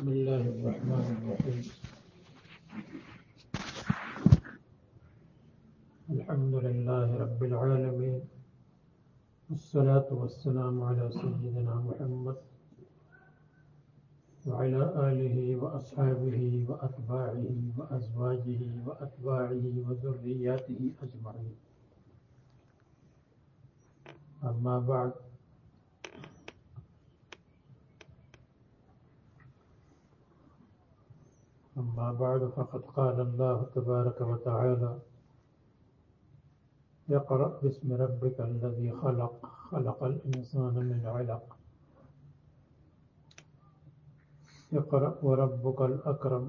بسم الله الرحمن الرحيم. الحمد لله رب العالمين. والصلاة والسلام على سيدنا محمد وعلى آله وأصحابه وأتباعه وأزواجه وأتباعه وذرياته أجمعين. أما بعد أما بعد فقد قال الله تبارك وتعالى اقرأ باسم ربك الذي خلق خلق الإنسان من علق. اقرأ وربك الأكرم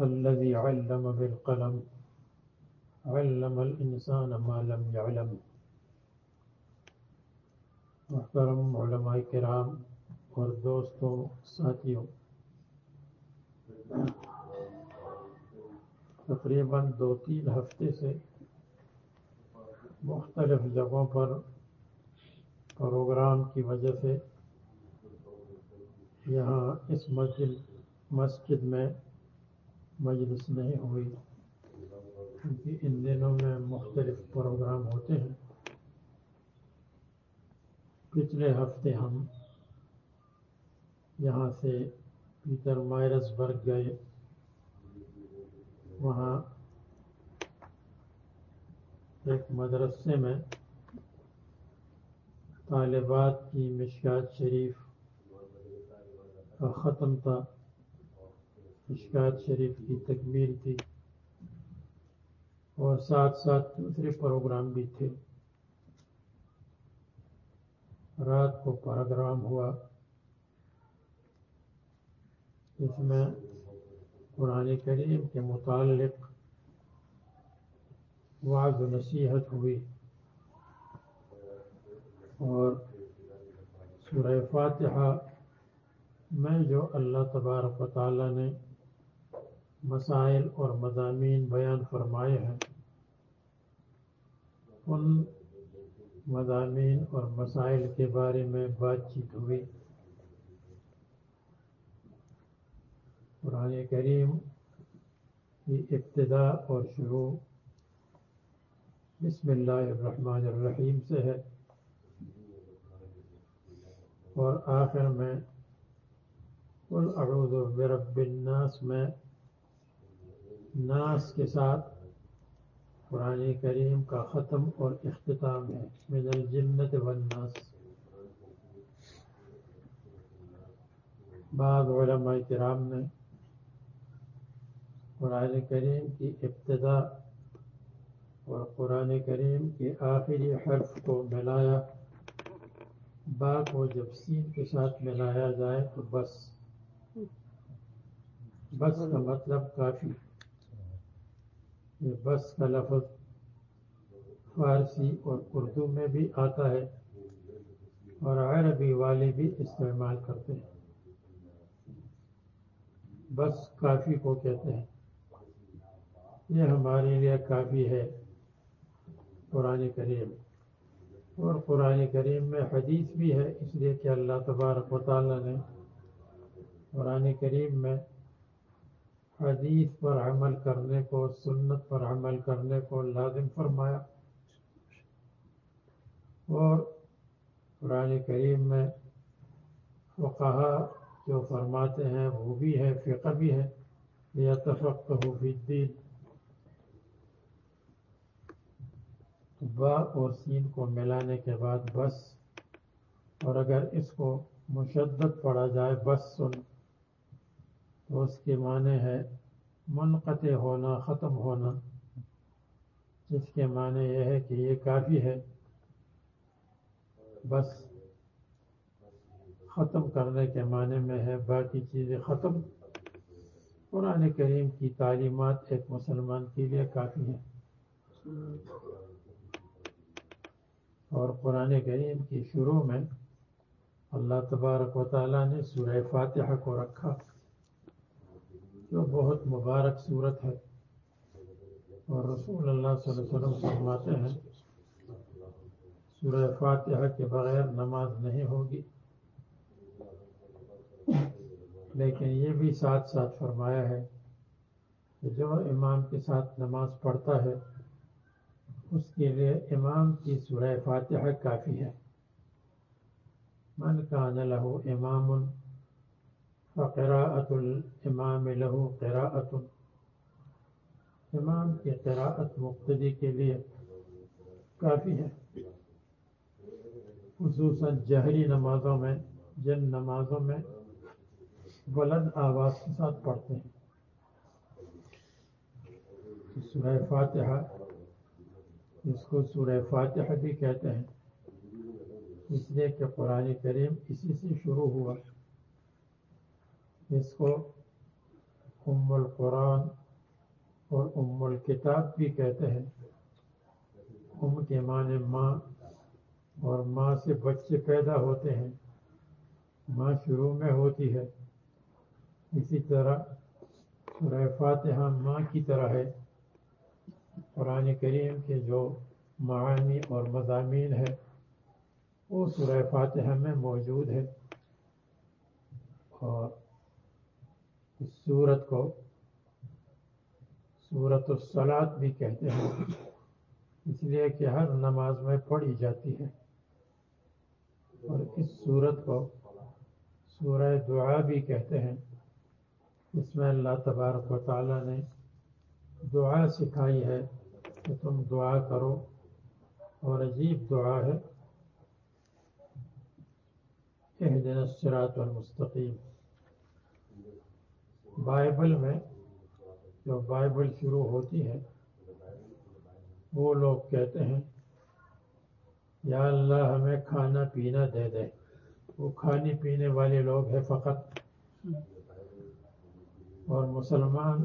الذي علم بالقلم علم الإنسان ما لم يعلم. محترم علماء کرام اور دوستوں ساتھیوں تقریباً دو تین ہفتے سے مختلف جگہوں پر پروگرام کی وجہ سے یہاں اس مسجد مسجد میں مجلس نہیں ہوئی۔ کیونکہ ان دنوں میں مختلف پروگرام ہوتے ہیں۔ پچھلے ہفتے ہم یہاں سے پیٹر مائرس برگ گئے۔ وہاں ایک مدرسے میں طالبات کی مشکات شریف کا ختم تھا۔ مشکات شریف کی تکمیل تھی۔ اور ساتھ ساتھ دوسرے پروگرام بھی تھے۔ رات کو پروگرام ہوا۔ اس میں قرآن کریم کے متعلق وعظ و نصیحت ہوئی اور سورہ فاتحہ میں جو اللہ تبارک و تعالیٰ نے مسائل اور مضامین بیان فرمائے ہیں، ان مضامین اور مسائل کے بارے میں بات چیت ہوئی۔ قرآن کریم کی ابتدا اور شروع بسم اللہ الرحمن الرحیم سے ہے اور آخر میں قل اعوذ برب الناس میں ناس کے ساتھ قرآن کریم کا ختم اور اختتام ہے۔ من الجنت والناس۔ بعض علماء کرام نے قرآن کریم کی ابتدا اور قرآن کریم کے آخری حرف کو ملایا با کو جب سین کے ساتھ ملایا جائے تو بس۔ بس کا مطلب کافی۔ یہ بس کا لفظ فارسی اور اردو میں بھی آتا ہے اور عربی والے بھی استعمال کرتے ہیں۔ بس کافی کو کہتے ہیں۔ یہ ہمارے لیے کافی ہے قرآن کریم۔ اور قرآن کریم میں حدیث بھی ہے، اس لیے کہ اللہ تبارک و تعالیٰ نے قرآن کریم میں حدیث پر عمل کرنے کو، سنت پر عمل کرنے کو لازم فرمایا۔ اور قرآن کریم میں فقہا جو فرماتے ہیں، وہ بھی ہے، فقہ بھی ہے۔ یا تفق فی الدین۔ با اور سین کو ملانے کے بعد بس۔ اور اگر اس کو مشدد پڑھا جائے بس سن، تو اس کے معنی ہے منقطع ہونا، ختم ہونا۔ جس کے معنی یہ ہے کہ یہ کافی ہے۔ بس ختم کرنے کے معنی میں ہے باقی چیزیں ختم۔ قرآن کریم کی تعلیمات ایک مسلمان کے لیے کافی ہیں۔ اور قرآن کریم کی شروع میں اللہ تبارک و تعالیٰ نے سورہ فاتحہ کو رکھا، جو بہت مبارک صورت ہے۔ اور رسول اللہ صلی اللہ علیہ وسلم فرماتے ہیں، سورہ فاتحہ کے بغیر نماز نہیں ہوگی۔ لیکن یہ بھی ساتھ ساتھ فرمایا ہے کہ جو امام کے ساتھ نماز پڑھتا ہے اس کے لیے امام کی سورہ فاتحہ کافی ہے۔ من کان له امام فقراءت الامام له قراءت امام کی قراءت مقتدی کے لیے کافی ہے۔ خصوصاً جہری نمازوں میں، جن نمازوں میں بلند آواز کے ساتھ پڑھتے ہیں۔ سورہ فاتحہ اس کو سورہ فاتحہ بھی کہتے ہیں۔ اس لیے کہ قرآن کریم اسی سے شروع ہوا۔ اس کو ام القرآن اور ام الکتاب بھی کہتے ہیں۔ ام کے معنی ماں اور ماں سے بچے پیدا ہوتے ہیں۔ ماں شروع میں ہوتی ہے۔ اسی طرح سورہ فاتحہ ماں کی طرح ہے۔ قرآن کریم کے جو معانی اور مضامین ہے وہ سورہ فاتحہ میں موجود ہے اور اس صورت کو صورت الصلاط بھی کہتے ہیں۔ اس لیے کہ ہر نماز میں پڑھی جاتی ہے۔ اور اس صورت کو سورہ دعا بھی کہتے ہیں۔ اس میں اللہ تبارک و تعالیٰ نے دعا سکھائی ہے۔ کہ تم دعا کرو۔ اور عجیب دعا ہے۔ اہدنا الصراط المستقیم۔ بائبل میں جو بائبل شروع ہوتی ہے، وہ لوگ کہتے ہیں، یا اللہ ہمیں کھانا پینا دے دے۔ وہ کھانے پینے والے لوگ ہیں فقط۔ اور مسلمان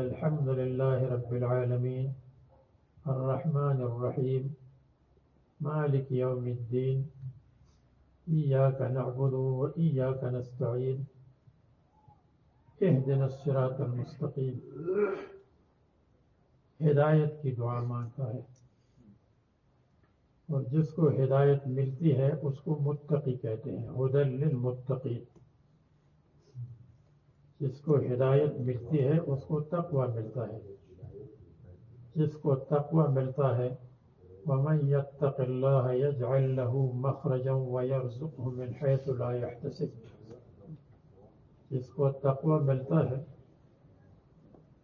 الحمد لله رب العالمين الرحمن الرحيم مالك يوم الدين إياك نعبد وإياك نستعين اهدنا الصراط المستقيم هدايت کی دعا مانتا ہے۔ جس کو ہدایت ملتی ہے، اس کو متقی کہتے ہیں۔ ہدل للمتقی جس کو ہدایت ملتی ہے، اس کو تقوی ملتا ہے۔ جس کو تقوی ملتا ہے، ومن يتق الله يجعل له مخرجا ويرزقه من حيث لا يحتسب۔ جس کو تقوی ملتا ہے،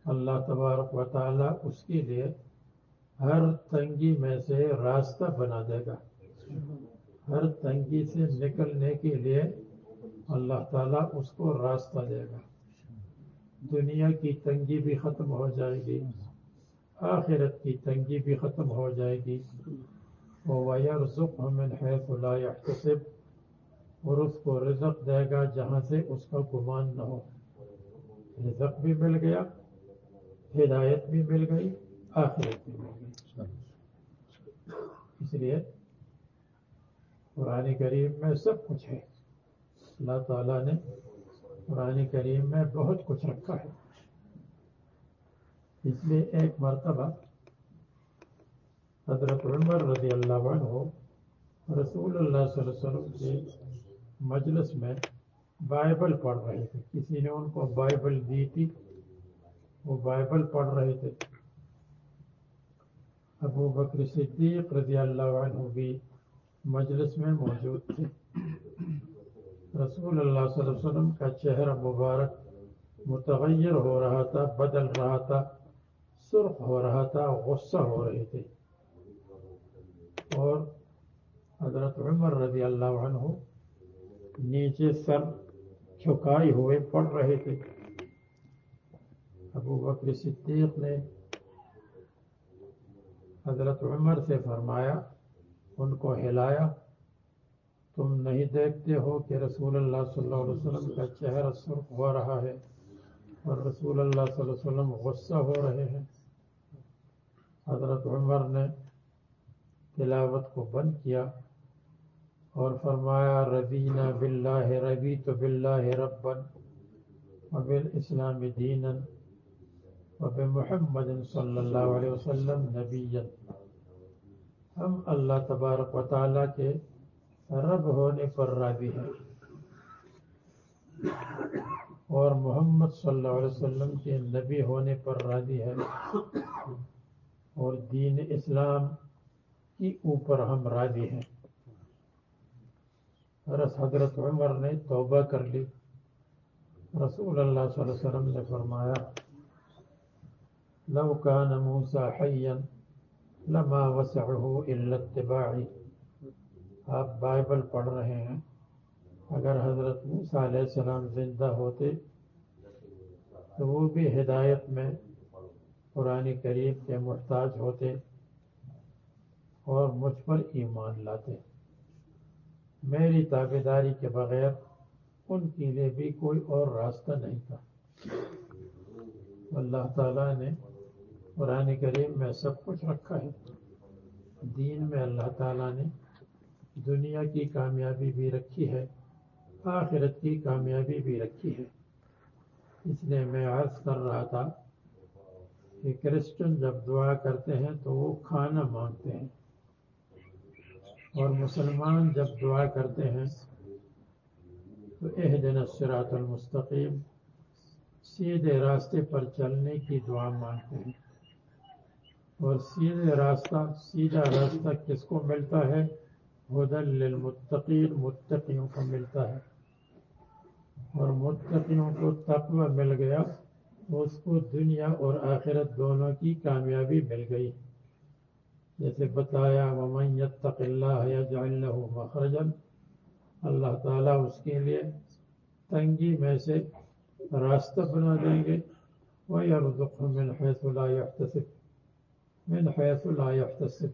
اللہ تبارک و تعالی اس کے لیے ہر تنگی میں سے راستہ بنا دے گا۔ ہر تنگی سے نکلنے کے لیے اللہ تعالیٰ اس کو راستہ دے گا۔ دنیا کی تنگی بھی ختم ہو جائے گی۔ آخرت کی تنگی بھی ختم ہو جائے گی۔ وَيَرْزُقْهُ مِنْ اور اس کو رزق دے گا جہاں سے اس کا گمان نہ ہو۔ رزق بھی مل گیا، ہدایت بھی مل گئی۔ آخرت بھی مل گئی اس لیے قرآن کریم میں سب کچھ ہے۔ اللہ تعالیٰ نے قرآن کریم میں بہت کچھ رکھا ہے۔ اس لیے ایک مرتبہ حضرت عمر رضی اللہ عنہ رسول اللہ صلی اللہ علیہ وسلم کے مجلس میں بائبل پڑھ رہے تھے۔ کسی نے ان کو بائبل دی تھی، وہ بائبل پڑھ رہے تھے۔ ابو بکر صدیق رضی اللہ عنہ بھی مجلس میں موجود تھے۔ رسول اللہ صلی اللہ علیہ وسلم کا چہرہ مبارک متغیر ہو رہا تھا، بدل رہا تھا، سرخ ہو رہا تھا، غصہ ہو رہے تھے۔ اور حضرت عمر رضی اللہ عنہ نیچے سر جھکائے ہوئے پڑھ رہے تھے۔ ابو بکر صدیق نے حضرت عمر سے فرمایا، ان کو ہلایا۔ تم نہیں دیکھتے ہو کہ رسول اللہ صلی اللہ علیہ وسلم کا چہرہ سرخ ہو رہا ہے اور رسول اللہ صلی اللہ علیہ وسلم غصہ ہو رہے ہیں۔ حضرت عمر نے تلاوت کو بند کیا اور فرمایا ربینا باللہ ربی تو بلّہ ربن وبالاسلام دینا وب محمد صلی اللہ علیہ وسلم نبی ہم اللہ تبارک و تعالیٰ کے رب ہونے پر راضی ہیں۔ اور محمد صلی اللہ علیہ وسلم کے نبی ہونے پر راضی ہے اور دین اسلام کی اوپر ہم راضی ہیں۔ رس حضرت عمر نے توبہ کر لی۔ رسول اللہ صلی اللہ علیہ وسلم نے فرمایا، لو كان موسى حيا لما وسعه الا اتباعي آپ بائبل پڑھ رہے ہیں۔ اگر حضرت موسیٰ علیہ السلام زندہ ہوتے تو وہ بھی ہدایت میں قرآن کریم کے محتاج ہوتے اور مجھ پر ایمان لاتے۔ میری تابے داری کے بغیر ان کے لیے بھی کوئی اور راستہ نہیں تھا۔ اللہ تعالیٰ نے قرآن کریم میں سب کچھ رکھا ہے۔ دین میں اللہ تعالیٰ نے دنیا کی کامیابی بھی رکھی ہے، آخرت کی کامیابی بھی رکھی ہے۔ اس لیے میں عرض کر رہا تھا کہ کرسچن جب دعا کرتے ہیں تو وہ کھانا مانگتے ہیں۔ اور مسلمان جب دعا کرتے ہیں تو اہدن الصراط المستقیم، سیدھے راستے پر چلنے کی دعا مانگتے ہیں۔ اور سیدھے راستہ، سیدھا راستہ کس کو ملتا ہے؟ ہدن للمتقین، متقیوں کو ملتا ہے۔ اور متقیوں کو تقوی مل گیا، اس کو دنیا اور آخرت دونوں کی کامیابی مل گئی۔ جیسے بتایا، ومن یتق اللہ یجعل له مخرجا، اللہ تعالیٰ اس کے لیے تنگی میں سے راستہ بنا دیں گے۔ وَيَرْزُقْهُ مِنْ حَيْثُ لَا يَحْتَسِبْ۔ مِنْ حَيْثُ لَا يَحْتَسِبْ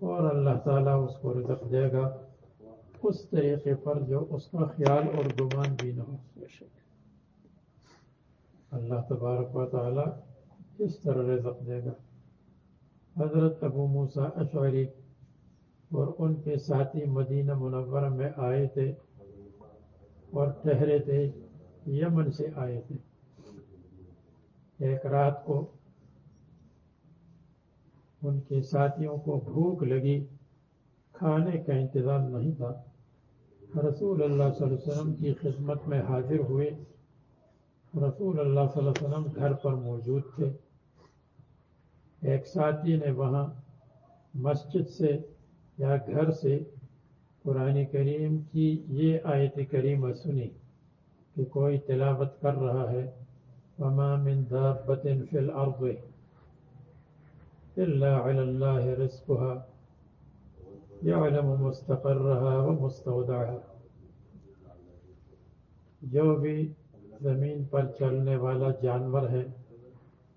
اور اللہ تعالیٰ اس کو رزق دے گا۔ اس طریقے پر جو اس کا خیال اور گمان بھی نہ ہو۔ اللہ تبارک و تعالیٰ اس طرح رزق دے گا۔ حضرت ابو موسیٰ اشعری اور ان کے ساتھی مدینہ منورہ میں آئے تھے اور ٹہرے تھے، یمن سے آئے تھے۔ ایک رات کو ان کے ساتھیوں کو بھوک لگی۔ کھانے کا انتظام نہیں تھا۔ رسول اللہ صلی اللہ علیہ وسلم کی خدمت میں حاضر ہوئے۔ رسول اللہ صلی اللہ علیہ وسلم گھر پر موجود تھے۔ ایک ساتھی نے وہاں مسجد سے یا گھر سے قرآن کریم کی یہ آیت کریمہ سنی کہ کوئی تلاوت کر رہا ہے۔ وما من دابت فی الارض الا علی اللہ رزقها. يعلم مستقرها ومستودعها. جو بھی زمین پر چلنے والا جانور ہے،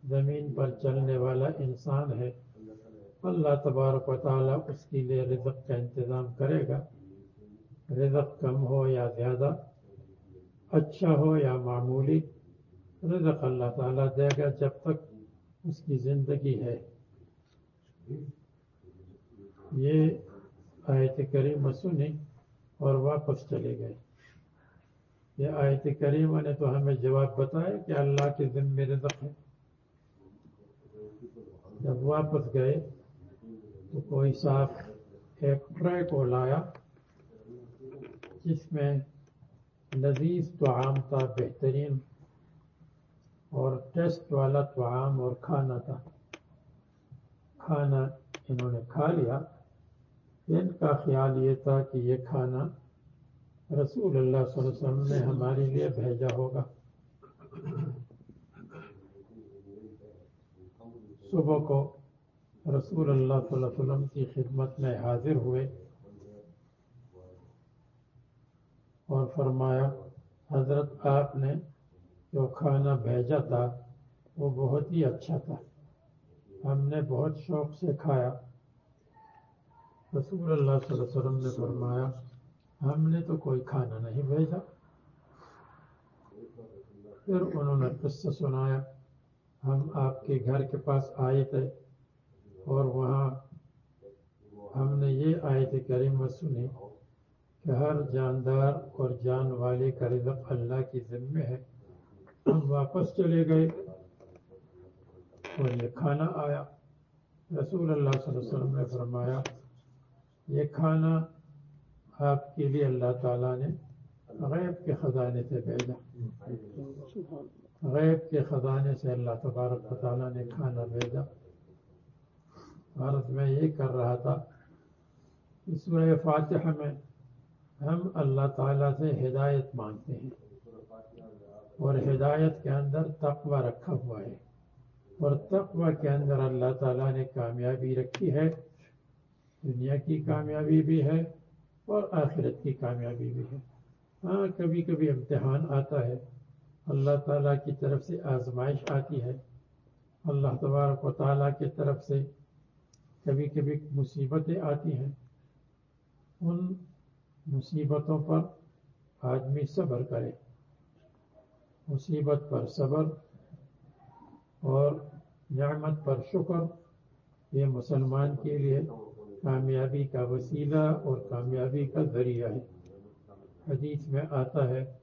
زمین پر چلنے والا انسان ہے، اللہ تبارک و تعالیٰ اس کے لیے رزق کا انتظام کرے گا۔ رزق کم ہو یا زیادہ اچھا ہو یا معمولی، رزق اللہ تعالیٰ دے گا جب تک اس کی زندگی ہے۔ یہ آیت کریمہ سنی اور واپس چلے گئے۔ یہ آیت کریمہ نے تو ہمیں جواب بتایا کہ اللہ کے ذمہ رزق ہے۔ جب واپس گئے تو کوئی صاحب ایک ٹرے کو لایا جس میں لذیذ طعام تھا، بہترین اور ٹیسٹ والا طعام اور کھانا تھا۔ کھانا انہوں نے کھا لیا، ان کا خیال یہ تھا کہ یہ کھانا رسول اللہ صلی اللہ علیہ وسلم نے ہمارے لیے بھیجا ہوگا۔ صبح کو رسول اللہ صلی اللہ علیہ وسلم کی خدمت میں حاضر ہوئے اور فرمایا، حضرت آپ نے جو کھانا بھیجا تھا وہ بہت ہی اچھا تھا۔ ہم نے بہت شوق سے کھایا۔ رسول اللہ صلی اللہ علیہ وسلم نے فرمایا، ہم نے تو کوئی کھانا نہیں بھیجا۔ پھر انہوں نے قصہ سنایا، ہم آپ کے گھر کے پاس آئے تھے اور وہاں ہم نے یہ آیت کریمہ سنی کہ ہر جاندار اور جان والے کا رزق اللہ کی ذمہ ہے۔ ہم واپس چلے گئے۔ اور یہ کھانا آیا۔ رسول اللہ صلی اللہ علیہ وسلم نے فرمایا، یہ کھانا آپ کے لیے اللہ تعالیٰ نے غیب کے خزانے سے بھیجا۔ غیب کے خزانے سے اللہ تبارک تعالیٰ نے کھانا بھیجا۔ بھارت میں یہ کر رہا تھا، اس میں فاتح میں ہم اللہ تعالیٰ سے ہدایت مانگتے ہیں اور ہدایت کے اندر تقوی رکھا ہوا ہے۔ اور تقوی کے اندر اللہ تعالیٰ نے کامیابی رکھی ہے، دنیا کی کامیابی بھی ہے اور آخرت کی کامیابی بھی ہے۔ ہاں کبھی کبھی امتحان آتا ہے، اللہ تعالیٰ کی طرف سے آزمائش آتی ہے۔ اللہ تبارک و تعالیٰ کی طرف سے کبھی کبھی مصیبتیں آتی ہیں۔ ان مصیبتوں پر آدمی صبر کرے۔ مصیبت پر صبر اور نعمت پر شکر، یہ مسلمان کے لیے کامیابی کا وسیلہ اور کامیابی کا ذریعہ ہے۔ حدیث میں آتا ہے،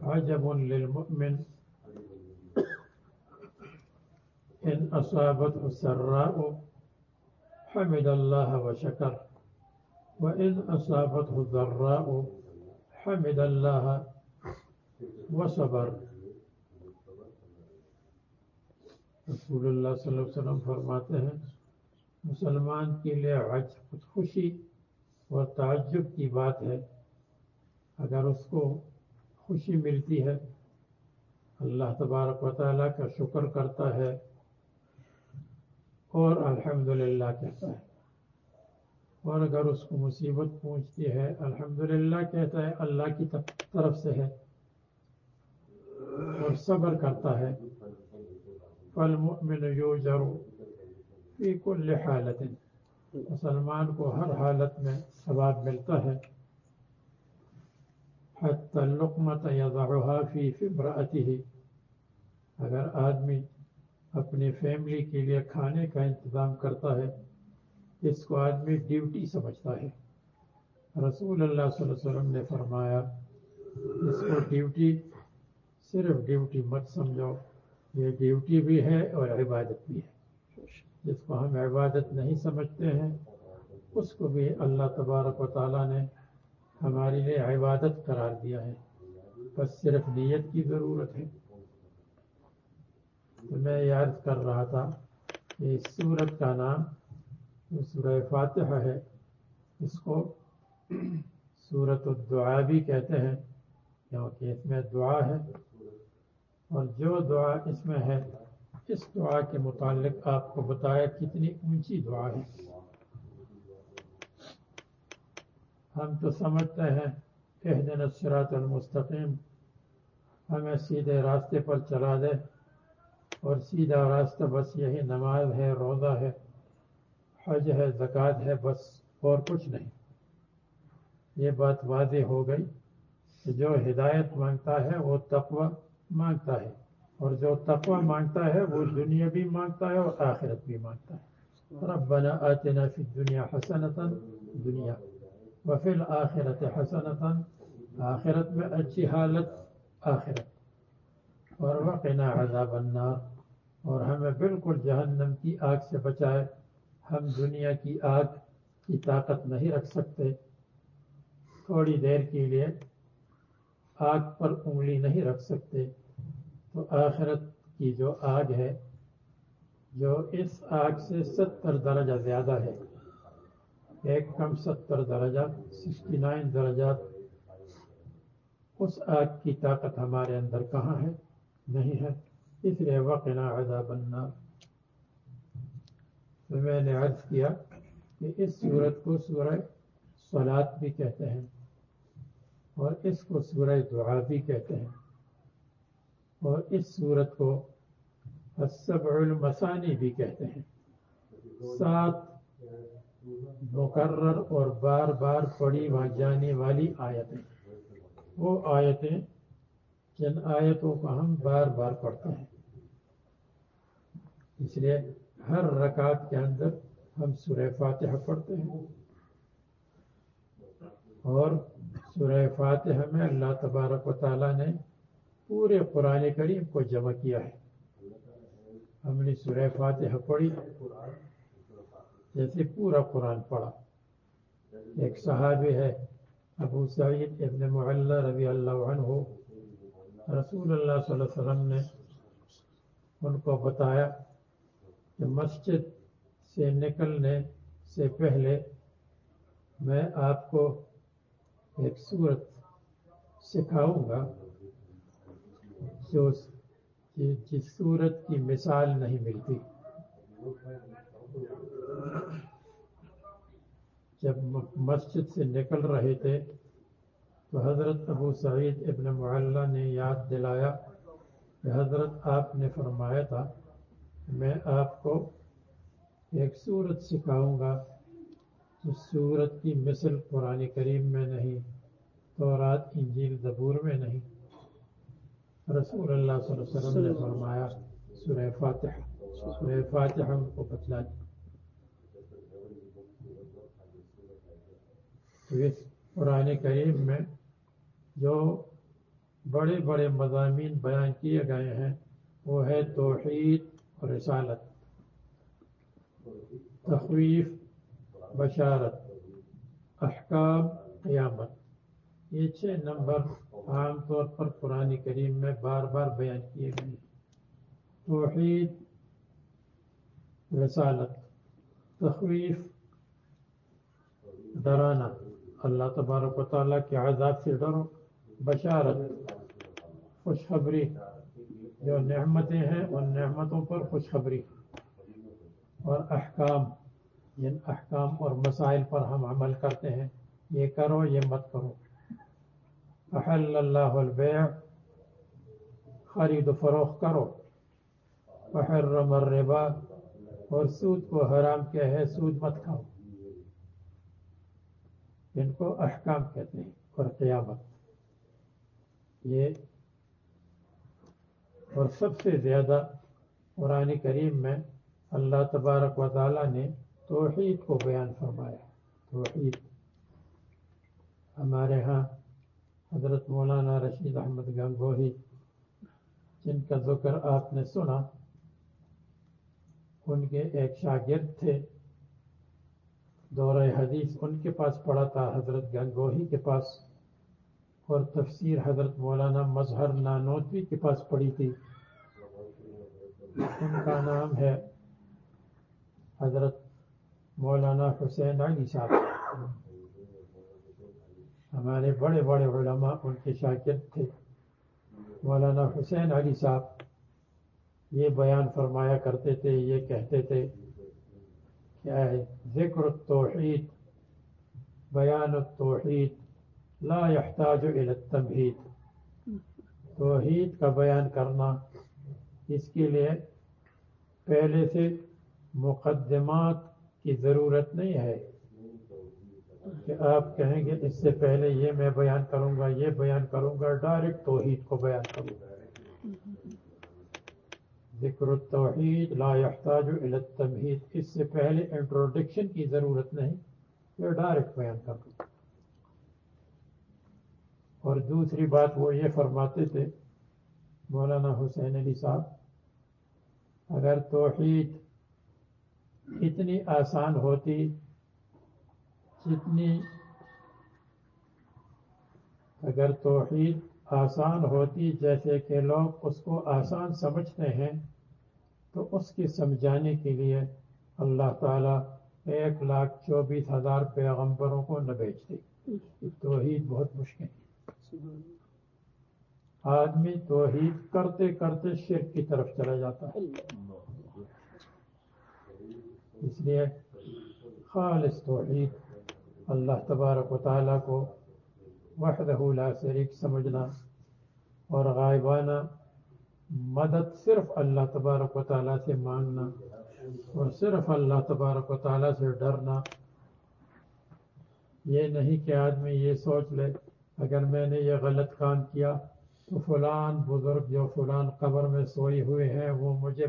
عجب للمؤمن ان اصابته السراء، حمد الله وشكر وان اصابته الضراء، حمد الله وصبر رسول اللہ صلی اللہ علیہ وسلم فرماتے ہیں، مسلمان کے لیے عجب خوشی اور تعجب کی بات ہے۔ اگر اس کو خوشی ملتی ہے، اللہ تبارک و تعالیٰ کا شکر کرتا ہے اور الحمدللہ کہتا ہے۔ اور اگر اس کو مصیبت پہنچتی ہے، الحمدللہ کہتا ہے، اللہ کی طرف سے ہے اور صبر کرتا ہے۔ فالمؤمن یوجر فی کل حالت مسلمان کو ہر حالت میں ثواب ملتا ہے۔ حتی اللقمت یضعها فی فبرأته اگر آدمی اپنی فیملی کے لیے کھانے کا انتظام کرتا ہے، اس کو آدمی ڈیوٹی سمجھتا ہے۔ رسول اللہ صلی اللہ علیہ وسلم نے فرمایا، اس کو ڈیوٹی، صرف ڈیوٹی مت سمجھو یہ ڈیوٹی بھی ہے اور عبادت بھی ہے۔ جس کو ہم عبادت نہیں سمجھتے ہیں، اس کو بھی اللہ تبارک و تعالیٰ نے ہمارے لیے عبادت قرار دیا ہے۔ بس صرف نیت کی ضرورت ہے۔ تو میں یاد کر رہا تھا کہ اس صورت کا نام سورہ فاتحہ ہے، اس کو صورت الدعا بھی کہتے ہیں، کیونکہ اس میں دعا ہے۔ اور جو دعا اس میں ہے، اس دعا کے متعلق آپ کو بتایا کتنی اونچی دعا ہے۔ ہم تو سمجھتے ہیں اہدن الصراط المستقیم، ہمیں سیدھے راستے پر چلا دے۔ اور سیدھا راستہ بس یہی نماز ہے، روزہ ہے، حج ہے، زکوٰۃ ہے، بس اور کچھ نہیں۔ یہ بات واضح ہو گئی کہ جو ہدایت مانگتا ہے وہ تقوی مانگتا ہے۔ اور جو تقوی مانگتا ہے، وہ دنیا بھی مانگتا ہے اور آخرت بھی مانگتا ہے۔ ربنا آتنا فی الدنیا حسنتا، دنیا۔ وفی الآخرت حسنتا، آخرت میں اچھی حالت، آخرت۔ اور وقنا عذاب النار۔ اور ہمیں بالکل جہنم کی آگ سے بچائے، ہم دنیا کی آگ کی طاقت نہیں رکھ سکتے۔ تھوڑی دیر کے لیے آگ پر انگلی نہیں رکھ سکتے۔ تو آخرت کی جو آگ ہے، جو اس آگ سے ستر درجہ زیادہ ہے۔ ایک کم ستر درجہ، سکسٹی نائن درجات اس آگ کی طاقت ہمارے اندر کہاں ہے؟ نہیں ہے۔ اس لیے وقنا عذاب النار۔ تو میں نے عرض کیا کہ اس صورت کو سورہ سولاد بھی کہتے ہیں اور اس کو سورہ دعا بھی کہتے ہیں۔ اور اس صورت کو السبع المسانی بھی کہتے ہیں۔ سات مقرر اور بار بار پڑھی وہاں جانے والی آیتیں۔ وہ آیتیں جن آیتوں کو ہم بار بار پڑھتے ہیں۔ اس لیے ہر رکعت کے اندر ہم سورہ فاتحہ پڑھتے ہیں۔ اور سورہ فاتحہ میں اللہ تبارک و تعالیٰ نے پورے قرآن کریم کو جمع کیا ہے۔ ہم نے سورہ فاتحہ پڑھی۔ جیسے پورا قرآن پڑھا۔ ایک صحابی ہے، ابو سعید ابن معلّہ رضی اللہ عنہ۔ رسول اللہ صلی اللہ علیہ وسلم نے ان کو بتایا کہ مسجد سے نکلنے سے پہلے میں آپ کو ایک صورت سکھاؤں گا۔ جو جس صورت کی مثال نہیں ملتی۔ جب مسجد سے نکل رہے تھے، تو حضرت ابو سعید ابن معلّہ نے یاد دلایا کہ حضرت آپ نے فرمایا تھا، میں آپ کو ایک صورت سکھاؤں گا، جس صورت کی مثل قرآن کریم میں نہیں تو رات انجیل، زبور میں نہیں۔ رسول اللہ صلی اللہ علیہ وسلم نے فرمایا سورہ فاتح سورہ فاتح ان کو بتلا دی تو اس قرآن کریم میں جو بڑے بڑے مضامین بیان کیے گئے ہیں وہ ہے توحید اور رسالت تخویف بشارت احکام قیامت یہ چھ نمبر عام طور پر قرآن کریم میں بار بار بیان کیے گئے توحید، رسالت، تخویف، ڈرانا، اللہ تبارک و تعالیٰ کے عذاب سے ڈرو، بشارت، خوشخبری، جو نعمتیں ہیں ان نعمتوں پر خوشخبری، اور احکام جن احکام اور مسائل پر ہم عمل کرتے ہیں۔ یہ کرو، یہ مت کرو۔ احل اللہ البیع خرید و فروخت کرو. احرم الربا. اور سود کو حرام کیا ہے، سود مت کھاؤ. ان کو احکام کہتے ہیں اور قیامت. یہ اور سب سے زیادہ قرآن کریم میں اللہ تبارک و تعالیٰ نے توحید کو بیان فرمایا. توحید. ہمارے ہاں حضرت مولانا رشید احمد گنگوہی، جن کا ذکر آپ نے سنا، ان کے ایک شاگرد تھے۔ دورہ حدیث ان کے پاس پڑھا تھا، حضرت گنگوہی کے پاس۔ اور تفسیر حضرت مولانا مظہر نانوتوی کے پاس پڑھی تھی۔ ان کا نام ہے حضرت مولانا حسین علی صاحب۔ ہمارے بڑے بڑے علماء ان کے شاکر تھے۔ مولانا حسین علی صاحب یہ بیان فرمایا کرتے تھے، یہ کہتے تھے کیا ہے ذکر التوحید، بیان التوحید، لا يحتاج الى التمہید۔ توحید کا بیان کرنا اس کے لیے پہلے سے مقدمات کی ضرورت نہیں ہے۔ کہ آپ کہیں گے اس سے پہلے یہ میں بیان کروں گا، یہ بیان کروں گا ڈائریکٹ توحید کو بیان کروں گا۔ ذکر التوحید لا يحتاج الى التمہید۔ اس سے پہلے انٹروڈکشن کی ضرورت نہیں، یہ ڈائریکٹ بیان کر دوں۔ اور دوسری بات وہ یہ فرماتے تھے، مولانا حسین علی صاحب، اگر توحید اتنی آسان ہوتی جتنی اگر توحید آسان ہوتی جیسے کہ لوگ اس کو آسان سمجھتے ہیں تو اس کے سمجھانے کے لیے اللہ تعالیٰ ایک لاکھ چوبیس ہزار پیغمبروں کو نہ بیچتے توحید بہت مشکل ہے۔ آدمی توحید کرتے کرتے شرک کی طرف چلا جاتا ہے۔ اس لیے خالص توحید اللہ تبارک و تعالیٰ کو وحدہ لا شریک سمجھنا اور غائبانہ مدد صرف اللہ تبارک و تعالیٰ سے مانگنا اور صرف اللہ تبارک و تعالیٰ سے ڈرنا۔ یہ نہیں کہ آدمی یہ سوچ لے، اگر میں نے یہ غلط کام کیا تو فلان بزرگ جو فلان قبر میں سوئی ہوئے ہیں، وہ مجھے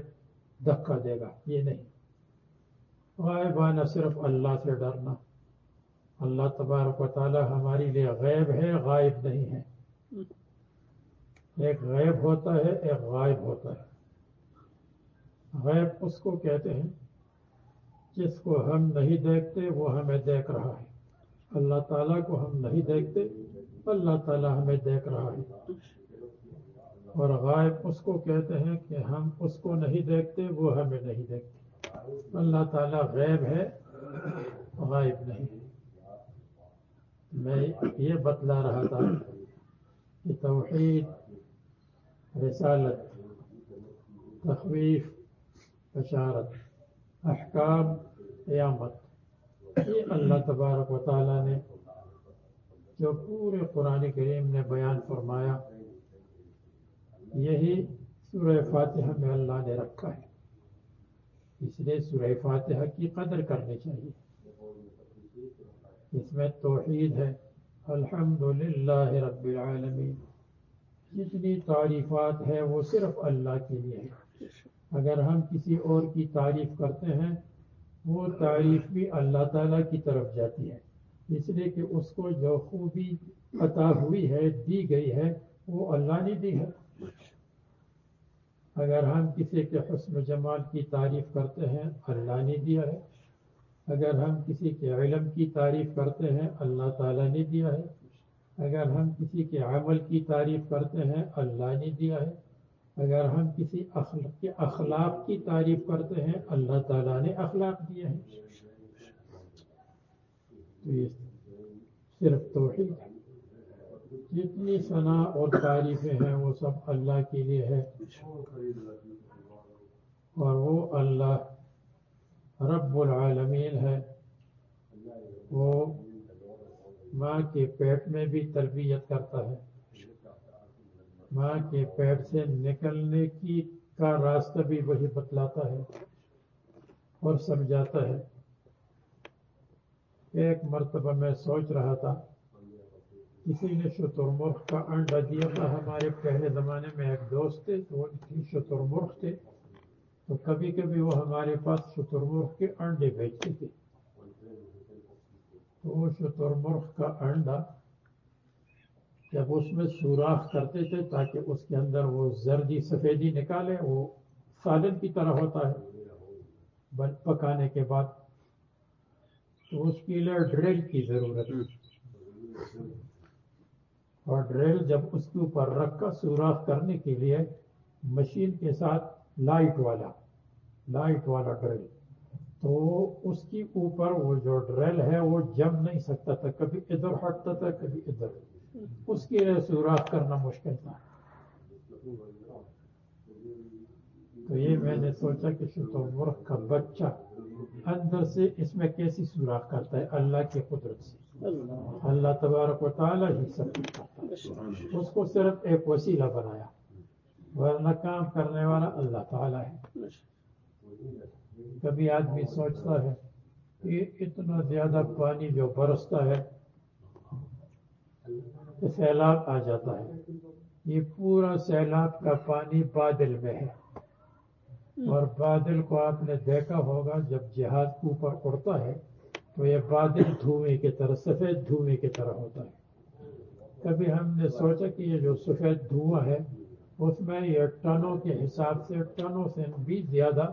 دھکا دے گا۔ یہ نہیں۔ غائبانہ صرف اللہ سے ڈرنا۔ اللہ تبارک و تعالی ہمارے لیے غیب ہے، غائب نہیں ہے۔ ایک غیب ہوتا ہے، ایک غائب ہوتا ہے۔ غیب اس کو کہتے ہیں، جس کو ہم نہیں دیکھتے، وہ ہمیں دیکھ رہا ہے۔ اللہ تعالیٰ کو ہم نہیں دیکھتے، اللہ تعالیٰ ہمیں دیکھ رہا ہے۔ اور غائب اس کو کہتے ہیں کہ ہم اس کو نہیں دیکھتے، وہ ہمیں نہیں دیکھتے۔ اللہ تعالیٰ غیب ہے، غائب نہیں۔ میں یہ بتلا رہا تھا کہ توحید، رسالت، تخویف، بشارت، احکام، قیامت، یہ اللہ تبارک و تعالیٰ نے جو پورے قرآن کریم نے بیان فرمایا، یہی سورہ فاتحہ میں اللہ نے رکھا ہے۔ اس لیے سورہ فاتحہ کی قدر کرنی چاہیے۔ اس میں توحید ہے۔ الحمد للہ رب العالمین۔ جتنی تعریفات ہے وہ صرف اللہ کے لیے ہے اگر ہم کسی اور کی تعریف کرتے ہیں، وہ تعریف بھی اللہ تعالیٰ کی طرف جاتی ہے۔ اس لیے کہ اس کو جو خوبی عطا ہوئی ہے، دی گئی ہے، وہ اللہ نے دی ہے۔ اگر ہم کسی کے حسن و جمال کی تعریف کرتے ہیں، اللہ نے دیا ہے۔ اگر ہم کسی کے علم کی تعریف کرتے ہیں، اللہ تعالیٰ نے دیا ہے۔ اگر ہم کسی کے عمل کی تعریف کرتے ہیں، اللہ نے دیا ہے۔ اگر ہم کسی اخلاق کے اخلاق کی تعریف کرتے ہیں، اللہ تعالیٰ نے اخلاق دیا ہے۔ تو یہ صرف توحید ہے۔ جتنی ثنا اور تعریفیں ہیں، وہ سب اللہ کے لیے ہے۔ اور وہ اللہ رب العالمین ہے۔ وہ ماں کے پیٹ میں بھی تربیت کرتا ہے۔ ماں کے پیٹ سے نکلنے کی کا راستہ بھی وہی بتلاتا ہے اور سمجھاتا ہے۔ ایک مرتبہ میں سوچ رہا تھا، کسی نے شتر مرخ کا انڈا دیا تھا۔ ہمارے پہلے زمانے میں ایک دوست تھے، تو وہ شتر مرخ تھے۔ تو کبھی کبھی وہ ہمارے پاس شتر مرخ کے انڈے بیچتے تھے۔ تو وہ شترمرخ کا انڈا جب اس میں سوراخ کرتے تھے تاکہ اس کے اندر وہ زردی سفیدی نکالے، وہ سالن کی طرح ہوتا ہے۔ پکانے کے بعد تو اس کے لیے ڈرل کی ضرورت ہے۔ اور ڈرل جب اس کے اوپر رکھ کر سوراخ کرنے کے لیے مشین کے ساتھ لائٹ والا لائٹ والا ڈرل تو اس کے اوپر وہ جو ڈرل ہے وہ جم نہیں سکتا تھا کبھی ادھر ہٹتا تھا کبھی ادھر۔ اس کے لیے سوراخ کرنا مشکل تھا۔ تو یہ میں نے سوچا کہ شتر مرخ کا بچہ اندر سے اس میں کیسی سوراخ کرتا ہے؟ اللہ کی قدرت سے۔ اللہ۔ تبارک و تعالیٰ ہی سب کچھ کرتا ہے۔ اس کو صرف ایک وسیلہ بنایا۔ ورنہ کام کرنے والا اللہ تعالیٰ ہے۔ کبھی آدمی سوچتا ہے کہ اتنا زیادہ پانی جو برستا ہے سیلاب آ جاتا ہے۔ یہ پورا سیلاب کا پانی بادل میں ہے۔ اور بادل کو آپ نے دیکھا ہوگا، جب جہاز اوپر اڑتا ہے تو یہ بادل دھوئیں کی طرح، سفید دھوئیں کی طرح ہوتا ہے۔ کبھی ہم نے سوچا کہ یہ جو سفید دھواں ہے اس میں یہ ٹنوں کے حساب سے، ٹنوں سے بھی زیادہ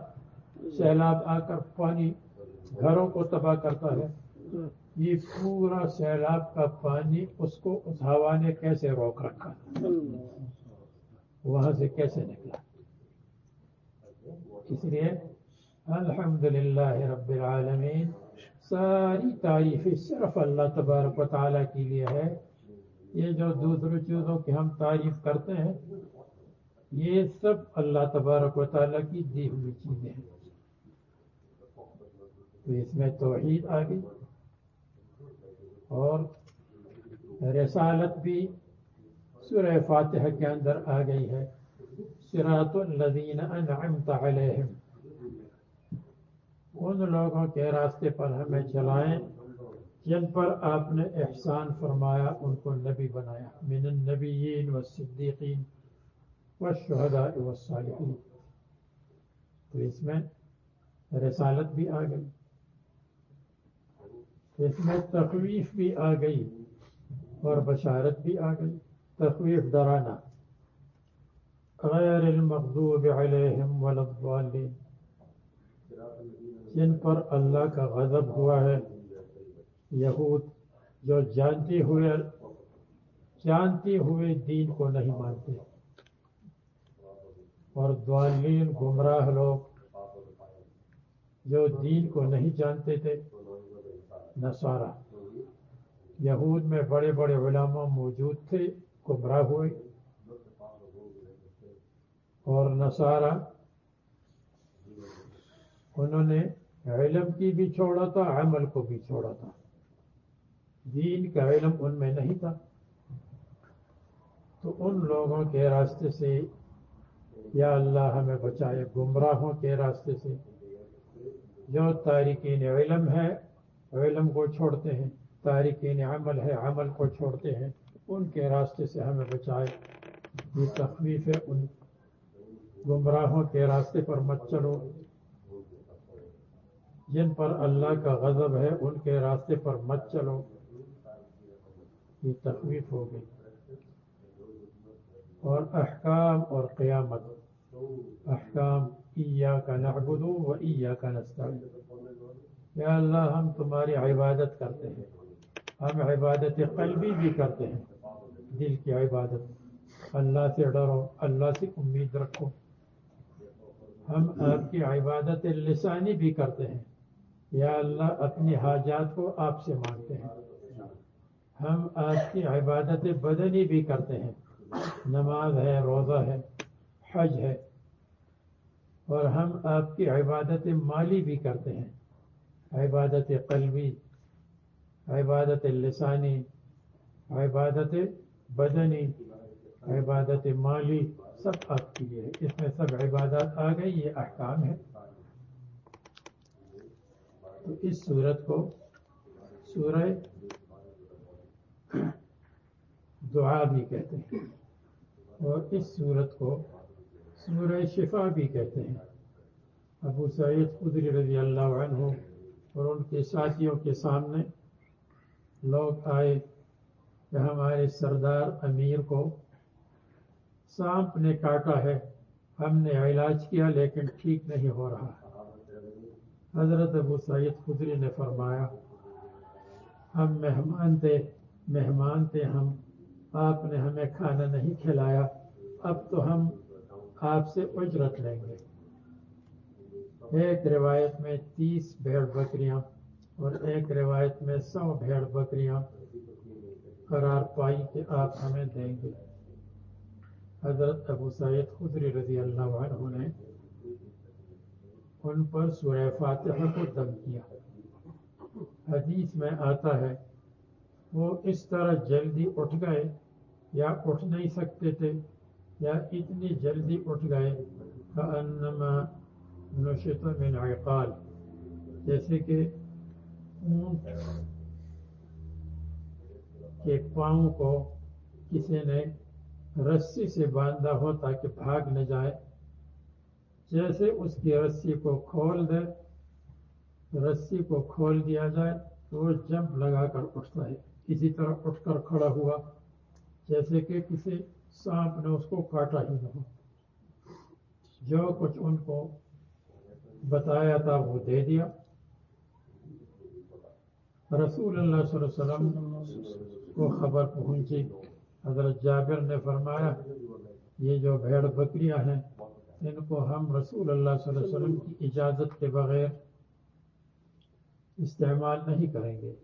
سیلاب آ کر پانی گھروں کو تباہ کرتا ہے۔ یہ پورا سیلاب کا پانی اس کو اس ہوا نے کیسے روک رکھا؟ وہاں سے کیسے نکلا؟ اس لیے الحمد للہ رب العالمین، ساری تعریف صرف اللہ تبارک و تعالیٰ کے لیے ہے۔ یہ جو دوسروں چیزوں کی ہم تعریف کرتے ہیں یہ سب اللہ تبارک و تعالیٰ کی دی ہوئی چیزیں ہیں۔ تو اس میں توحید آ گئی اور رسالت بھی سورہ فاتحہ کے اندر آ گئی ہے۔ صراط الذین انعمت علیہم۔ ان لوگوں کے راستے پر ہمیں چلائیں جن پر آپ نے احسان فرمایا، ان کو نبی بنایا۔ من النبیین والصدیقین۔ والشہداء والصالحین۔ تو اس میں رسالت بھی آ گئی۔ اس میں تخویف بھی آ گئی اور بشارت بھی آ گئی۔ تخویف ڈرانا غیر المغضوب علیہم ولا الضالین۔ جن پر اللہ کا غضب ہوا ہے۔ یہود جو جانتے ہوئے جانتے ہوئے دین کو نہیں مانتے۔ اور دوالین گمراہ لوگ جو دین کو نہیں جانتے تھے، نصارہ۔ یہود میں بڑے بڑے علماء موجود تھے، گمراہ ہوئے۔ اور نصارہ، انہوں نے علم کی بھی چھوڑا تھا، عمل کو بھی چھوڑا تھا۔ دین کا علم ان میں نہیں تھا۔ تو ان لوگوں کے راستے سے یا اللہ ہمیں بچائے گمراہوں کے راستے سے۔ جو تارکین علم ہے، علم کو چھوڑتے ہیں تارکین عمل ہے، عمل کو چھوڑتے ہیں، ان کے راستے سے ہمیں بچائے۔ یہ تخویف ہے ان گمراہوں کے راستے پر مت چلو۔ جن پر اللہ کا غضب ہے، ان کے راستے پر مت چلو۔ یہ تخویف ہو گئی۔ اور احکام اور قیامت۔ احکام ایا کا نعبد و ایا کا نستعین۔ یا اللہ، ہم تمہاری عبادت کرتے ہیں۔ ہم عبادت قلبی بھی کرتے ہیں۔ دل کی عبادت۔ اللہ سے ڈرو، اللہ سے امید رکھو۔ ہم آپ کی عبادت لسانی بھی کرتے ہیں۔ یا اللہ، اپنی حاجات کو آپ سے مانگتے ہیں۔ ہم آپ کی عبادت بدنی بھی کرتے ہیں۔ نماز ہے، روزہ ہے، حج ہے۔ اور ہم آپ کی عبادت مالی بھی کرتے ہیں۔ عبادت قلبی، عبادت لسانی، عبادت بدنی، عبادت مالی، سب آپ کی ہے۔ اس میں سب عبادات آ گئی، یہ احکام ہے تو اس صورت کو سورہ دعا بھی کہتے ہیں۔ اور اس صورت کو سورہ شفا بھی کہتے ہیں۔ ابو سعید خدری رضی اللہ عنہ اور ان کے ساتھیوں کے سامنے لوگ آئے کہ ہمارے سردار امیر کو سانپ نے کاٹا ہے۔ ہم نے علاج کیا لیکن ٹھیک نہیں ہو رہا۔ حضرت ابو سعید خدری نے فرمایا، ہم مہمان تھے مہمان تھے ہم۔ آپ نے ہمیں کھانا نہیں کھلایا، اب تو ہم آپ سے اجرت لیں گے۔ ایک روایت میں تیس بھیڑ بکریاں اور ایک روایت میں سو بھیڑ بکریاں قرار پائی کہ آپ ہمیں دیں گے۔ حضرت ابو سعید خدری رضی اللہ عنہ نے ان پر سورہ فاتحہ کو دم کیا۔ حدیث میں آتا ہے وہ اس طرح جلدی اٹھ گئے یا اٹھ نہیں سکتے تھے یا اتنی جلدی اٹھ گئے فَأَنَّمَا نُشِطَ مِنْ عِقَالِ، جیسے کہ اونٹ کے پاؤں کو کسی نے رسی سے باندھا ہو تاکہ بھاگ نہ جائے۔ جیسے اس کی رسی کو کھول دے، رسی کو کھول دیا جائے تو وہ جمپ لگا کر اٹھتا ہے۔ اسی طرح اٹھ کر کھڑا ہوا، جیسے کہ کسی سانپ نے اس کو کاٹا ہی نہ ہو۔ جو کچھ ان کو بتایا تھا وہ دے دیا۔ رسول اللہ صلی اللہ علیہ وسلم کو خبر پہنچی۔ حضرت جابر نے فرمایا، یہ جو بھیڑ بکریاں ہیں، ان کو ہم رسول اللہ صلی اللہ علیہ وسلم کی اجازت کے بغیر استعمال نہیں کریں گے۔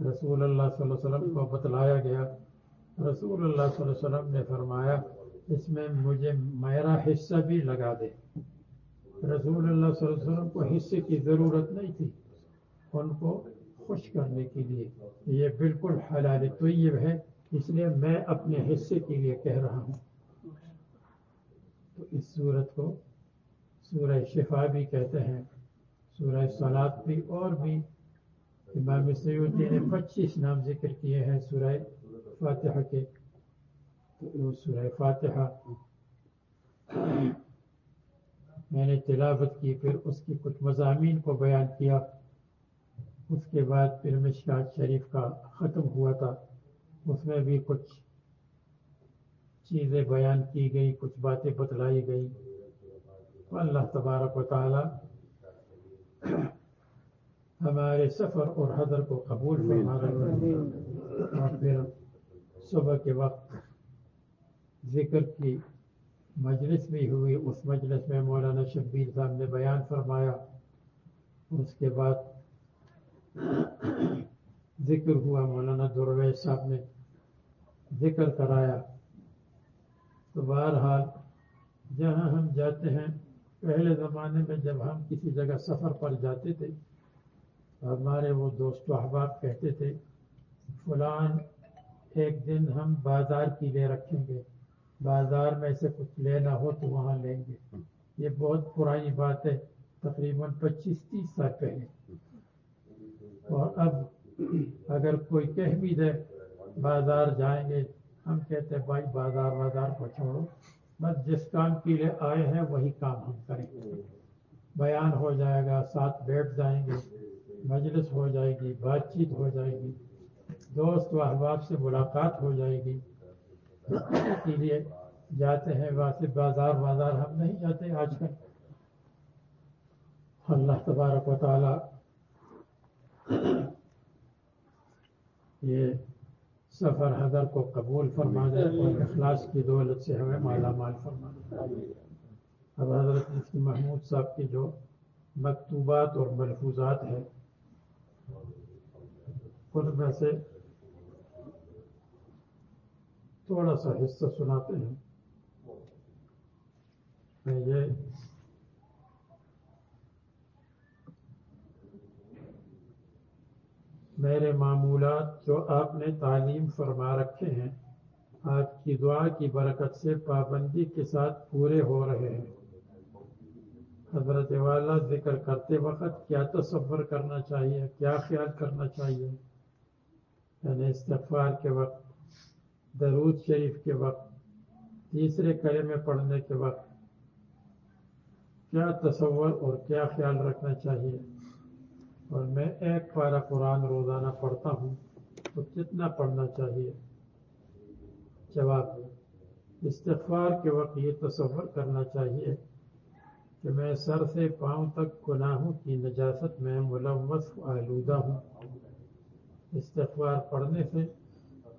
رسول اللہ صلی اللہ علیہ وسلم کو بتلایا گیا۔ رسول اللہ صلی اللہ علیہ وسلم نے فرمایا، اس میں مجھے میرا حصہ بھی لگا دے۔ رسول اللہ صلی اللہ علیہ وسلم کو حصے کی ضرورت نہیں تھی ان کو خوش کرنے کے لیے۔ یہ بالکل حلال طیب ہے، اس لیے میں اپنے حصے کے لیے کہہ رہا ہوں۔ تو اس صورت کو سورہ شفا بھی کہتے ہیں، سورہ سلاد بھی اور بھی امام سیودی نے پچیس نام ذکر کیے ہیں سورہ فاتحہ کے۔ سورہ فاتحہ میں نے تلاوت کی، پھر اس کی کچھ مضامین کو بیان کیا۔ اس کے بعد پھر مشکات شریف کا ختم ہوا تھا۔ اس میں بھی کچھ چیزیں بیان کی گئی، کچھ باتیں بتلائی گئی۔ اللہ تبارک و تعالی ہمارے سفر اور حضر کو قبول فرما اور پھر صبح کے وقت ذکر کی مجلس بھی ہوئی۔ اس مجلس میں مولانا شبیر صاحب نے بیان فرمایا۔ اس کے بعد ذکر ہوا۔ مولانا درویش صاحب نے ذکر کرایا۔ تو بہرحال جہاں ہم جاتے ہیں پہلے زمانے میں جب ہم کسی جگہ سفر پر جاتے تھے ہمارے وہ دوست و احباب کہتے تھے، فلان ایک دن ہم بازار کی لے رکھیں گے، بازار میں سے کچھ لینا ہو تو وہاں لیں گے۔ یہ بہت پرانی بات ہے، تقریباً پچیس تیس سال پہلے۔ اور اب اگر کوئی کہہ بھی دے، بازار جائیں گے، ہم کہتے ہیں، بھائی بازار بازار کو چھوڑو۔ بس جس کام کے لیے آئے ہیں، وہی کام ہم کریں گے۔ بیان ہو جائے گا، ساتھ بیٹھ جائیں گے۔ مجلس ہو جائے گی، بات چیت ہو جائے گی، دوست و احباب سے ملاقات ہو جائے گی۔ کے لیے جاتے ہیں واسطے بازار بازار ہم نہیں جاتے آج کل۔ اللہ تبارک و تعالی یہ سفر حضر کو قبول فرما دے اور اخلاص کی دولت سے ہمیں مالا مال فرما دے۔ اب حضرت مفتی محمود صاحب کی جو مکتوبات اور ملفوظات ہیں ان میں سے تھوڑا سا حصہ سناتے ہیں۔ یہ میرے معمولات جو آپ نے تعلیم فرما رکھے ہیں، آپ کی دعا کی برکت سے پابندی کے ساتھ پورے ہو رہے ہیں۔ حضرت والا ذکر کرتے وقت کیا تصور کرنا چاہیے، کیا خیال کرنا چاہیے؟ یعنی استغفار کے وقت، درود شریف کے وقت، تیسرے کلمے پڑھنے کے وقت کیا تصور اور کیا خیال رکھنا چاہیے؟ اور میں ایک پارا قرآن روزانہ پڑھتا ہوں تو کتنا پڑھنا چاہیے؟ جواب استغفار کے وقت یہ تصور کرنا چاہیے کہ میں سر سے پاؤں تک گناہوں کی نجاست میں ملوث آلودہ ہوں۔ استغفار پڑھنے سے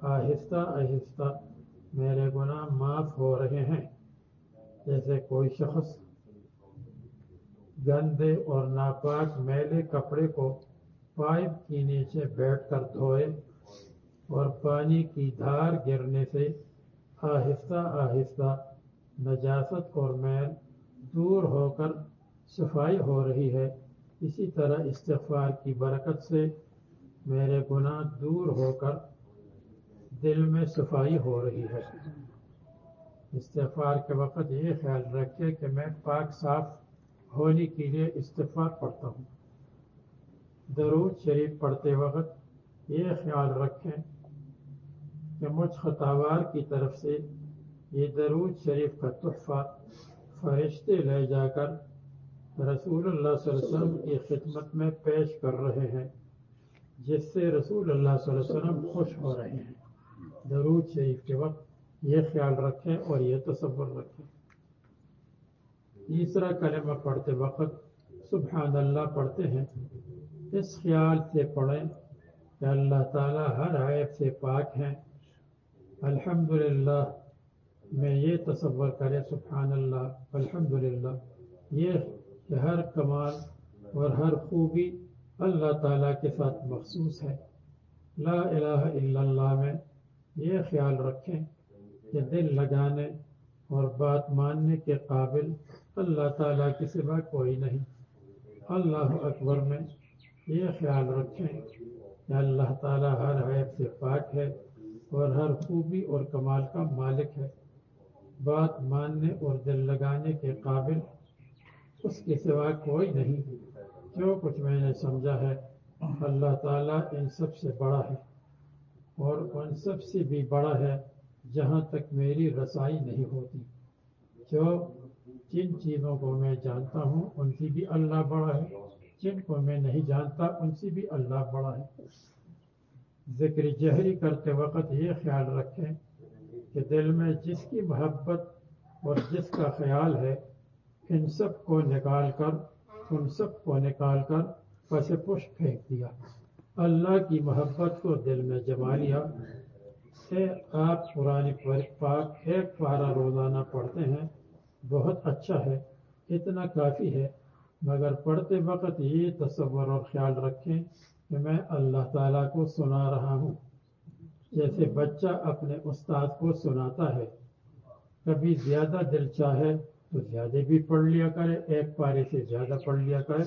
آہستہ آہستہ میرے گناہ معاف ہو رہے ہیں۔ جیسے کوئی شخص گندے اور ناپاک میلے کپڑے کو پائپ کے نیچے بیٹھ کر دھوئے اور پانی کی دھار گرنے سے آہستہ آہستہ نجاست اور میل دور ہو کر صفائی ہو رہی ہے۔ اسی طرح استغفار کی برکت سے میرے گناہ دور ہو کر دل میں صفائی ہو رہی ہے۔ استغفار کے وقت یہ خیال رکھے کہ میں پاک صاف ہونے کے لیے استغفار پڑھتا ہوں۔ درود شریف پڑھتے وقت یہ خیال رکھیں کہ مجھ خطاوار کی طرف سے یہ درود شریف کا تحفہ فرشتے لے جا کر رسول اللہ صلی اللہ علیہ وسلم کی خدمت میں پیش کر رہے ہیں، جس سے رسول اللہ صلی اللہ علیہ وسلم خوش ہو رہے ہیں۔ درود شریف کے وقت یہ خیال رکھیں اور یہ تصور رکھیں۔ تیسرا کلمہ پڑھتے وقت سبحان اللہ پڑھتے ہیں۔ اس خیال سے پڑھیں کہ اللہ تعالیٰ ہر عیب سے پاک ہیں۔ الحمدللہ میں یہ تصور کرے، سبحان اللہ الحمدللہ یہ کہ ہر کمال اور ہر خوبی اللہ تعالیٰ کے ساتھ مخصوص ہے۔ لا الہ الا اللہ میں یہ خیال رکھیں کہ دل لگانے اور بات ماننے کے قابل اللہ تعالیٰ کے سوا کوئی نہیں۔ اللہ اکبر میں یہ خیال رکھیں کہ اللہ تعالیٰ ہر عیب سے پاک ہے اور ہر خوبی اور کمال کا مالک ہے۔ بات ماننے اور دل لگانے کے قابل اس کے سوا کوئی نہیں جو کچھ میں نے سمجھا ہے، اللہ تعالیٰ ان سب سے بڑا ہے اور ان سب سے بھی بڑا ہے جہاں تک میری رسائی نہیں ہوتی۔ جو جن چیزوں کو میں جانتا ہوں، ان سے بھی اللہ بڑا ہے۔ جن کو میں نہیں جانتا، ان سے بھی اللہ بڑا ہے۔ ذکر جہری کرتے وقت یہ خیال رکھیں کہ دل میں جس کی محبت اور جس کا خیال ہے، ان سب کو نکال کر، ان سب کو نکال کر پس پشت پھینک دیا۔ اللہ کی محبت کو دل میں جما لیا۔ سے آپ قرآن پاک ایک پارا روزانہ پڑھتے ہیں، بہت اچھا ہے، اتنا کافی ہے، مگر پڑھتے وقت یہ تصور اور خیال رکھیں کہ میں اللہ تعالیٰ کو سنا رہا ہوں۔ جیسے بچہ اپنے استاد کو سناتا ہے۔ کبھی زیادہ دل چاہے تو زیادہ بھی پڑھ لیا کرے، ایک پارے سے زیادہ پڑھ لیا کرے۔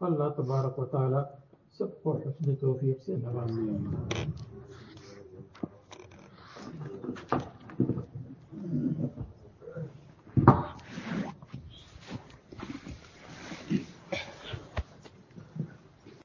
اللہ تبارک و تعالیٰ سب کو حسن توفیق سے نوازے۔